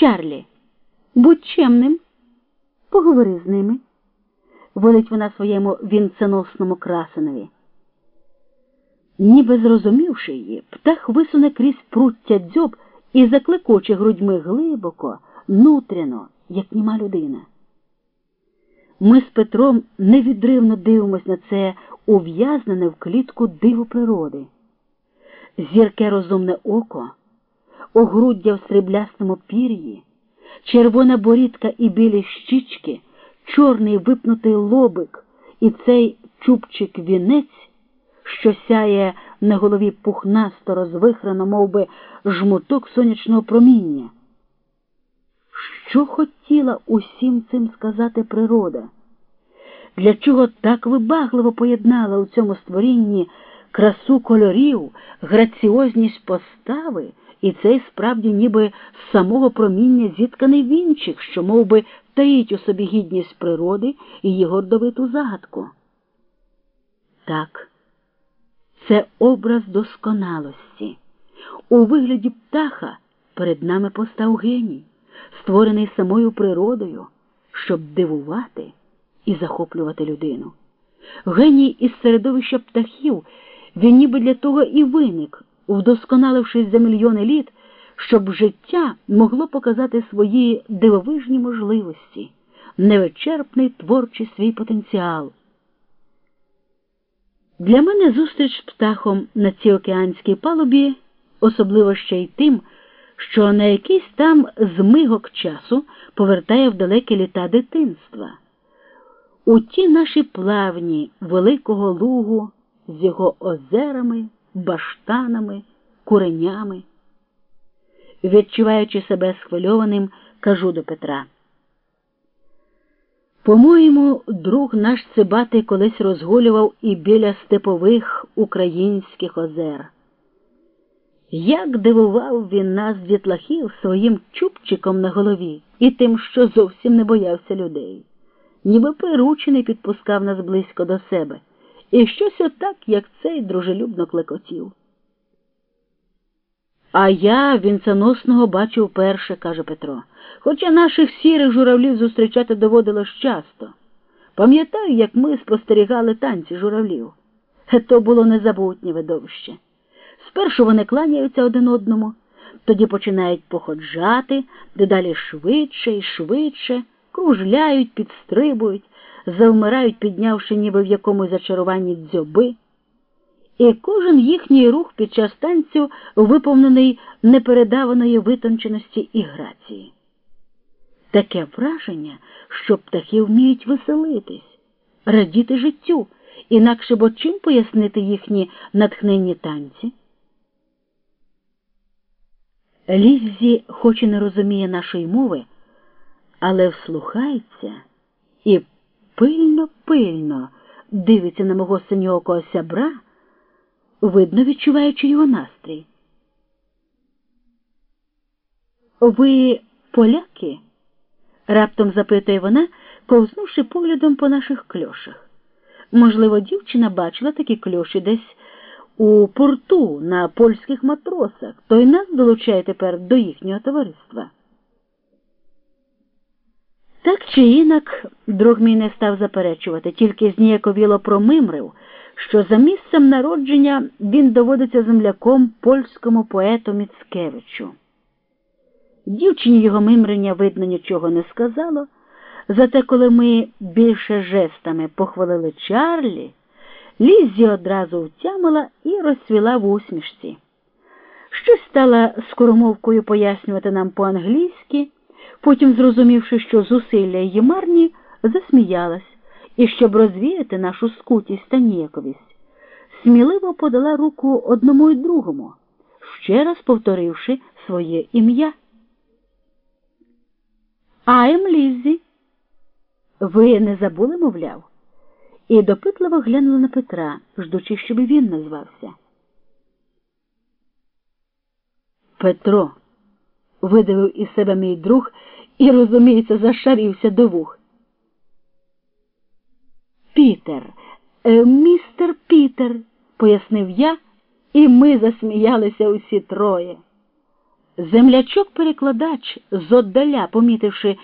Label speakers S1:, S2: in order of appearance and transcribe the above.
S1: Чарлі, будь чемним, поговори з ними, волить вона своєму вінценосному красенові. Ніби зрозумівши її, птах висуне крізь пруття дзьоб і закликоче грудьми глибоко, нутряно, як німа людина. Ми з Петром невідривно дивимось на це ув'язнене в клітку диву природи. Зірке розумне око, огруддя в сріблястому пір'ї, червона борідка і білі щічки, чорний випнутий лобик і цей чубчик вінець, що сяє на голові пухнасто розвихрено, мов би, жмуток сонячного проміння. Що хотіла усім цим сказати природа? Для чого так вибагливо поєднала у цьому створінні красу кольорів, граціозність постави і цей справді ніби з самого проміння зітканий вінчик, що мов би, таїть у собі гідність природи і її гордовиту загадку? Так, це образ досконалості. У вигляді птаха перед нами постав геній створений самою природою, щоб дивувати і захоплювати людину. Геній із середовища птахів він ніби для того і виник, вдосконалившись за мільйони літ, щоб життя могло показати свої дивовижні можливості, невичерпний творчий свій потенціал. Для мене зустріч з птахом на цій океанській палубі, особливо ще й тим, що на якийсь там змигок часу повертає в далекі літа дитинства. У ті наші плавні Великого Лугу з його озерами, баштанами, куренями. Відчуваючи себе схвильованим, кажу до Петра. По-моєму, друг наш Цибатий колись розгулював і біля степових українських озер. Як дивував він нас дітлахів своїм чубчиком на голові і тим, що зовсім не боявся людей, ніби приручений підпускав нас близько до себе, і щось отак, як цей дружелюбно клекотів. А я вінценосного бачу вперше, каже Петро, хоча наших сірих журавлів зустрічати доводилось часто. Пам'ятаю, як ми спостерігали танці журавлів. То було незабутнє видовище. Спершу вони кланяються один одному, тоді починають походжати, дедалі швидше і швидше, кружляють, підстрибують, завмирають, піднявши ніби в якомусь зачаруванні дзьоби. І кожен їхній рух під час танцю виповнений непередаваної витонченості і грації. Таке враження, що птахи вміють веселитись, радіти життю, інакше бо чим пояснити їхні натхненні танці. Ліззі хоч і не розуміє нашої мови, але вслухається і пильно-пильно дивиться на мого синьокого сябра, видно відчуваючи його настрій. Ви поляки? раптом запитує вона, ковзнувши поглядом по наших кльошах. Можливо, дівчина бачила такі кльоші десь у порту на польських матросах, то й нас долучає тепер до їхнього товариства. Так чи інак, друг мій не став заперечувати, тільки зніяковіло промимрив, що за місцем народження він доводиться земляком польському поету Міцкевичу. Дівчині його мимрення, видно, нічого не сказало, зате коли ми більше жестами похвалили Чарлі. Ліззі одразу втямила і розцвіла в усмішці. Щось стала скоромовкою пояснювати нам по-англійськи, потім, зрозумівши, що зусилля її марні, засміялась і, щоб розвіяти нашу скутість та ніяковість, сміливо подала руку одному й другому, ще раз повторивши своє ім'я. Айм Ліззі. Ви не забули, мовляв? і допитливо глянула на Петра, ждучи, щоб він назвався. Петро, видавив із себе мій друг і, розуміється, зашарівся до вух. Пітер, е, містер Пітер, пояснив я, і ми засміялися усі троє. Землячок-перекладач, зоддаля помітивши